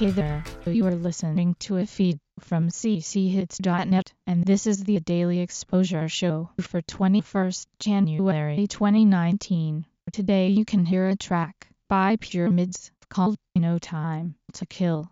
Hey there, you are listening to a feed from cchits.net, and this is the Daily Exposure Show for 21st January 2019. Today you can hear a track by Pyramids called No Time to Kill.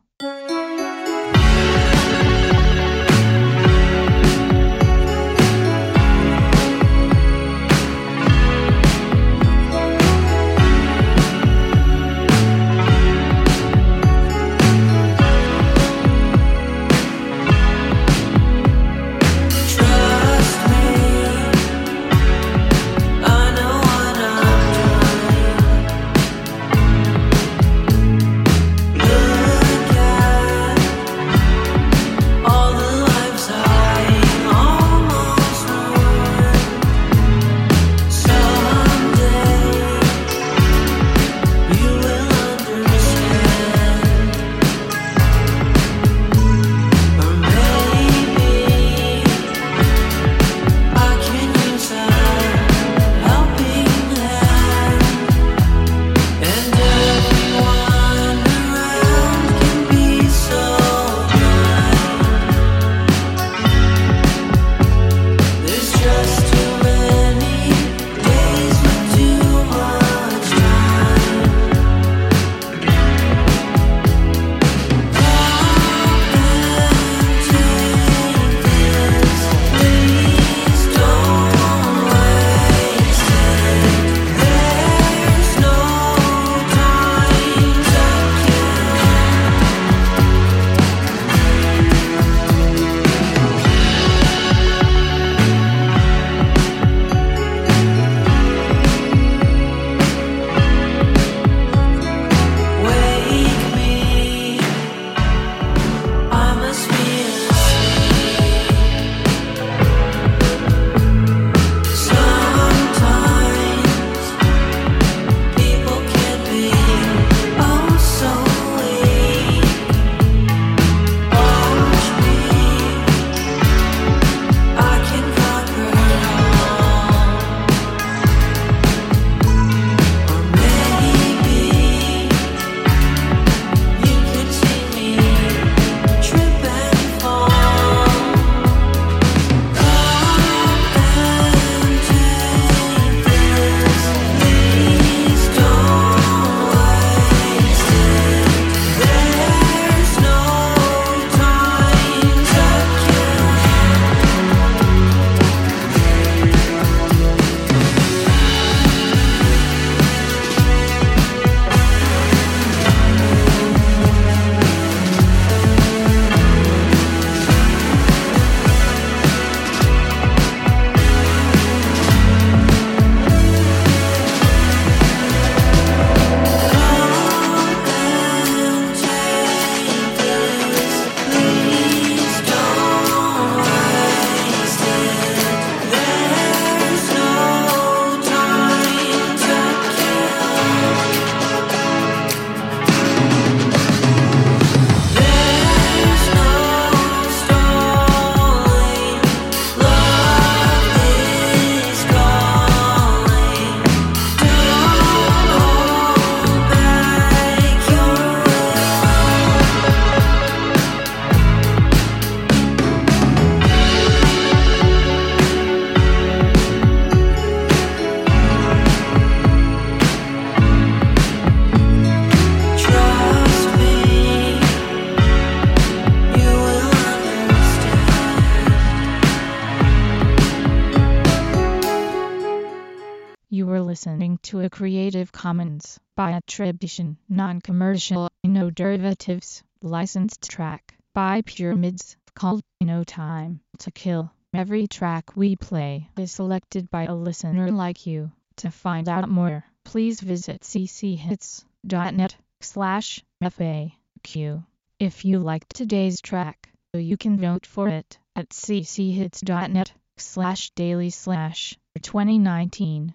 To a Creative Commons by attribution, non-commercial, no derivatives, licensed track by Pyramids called No Time to Kill. Every track we play is selected by a listener like you. To find out more, please visit cchits.net slash FAQ. If you liked today's track, you can vote for it at cchits.net slash daily slash 2019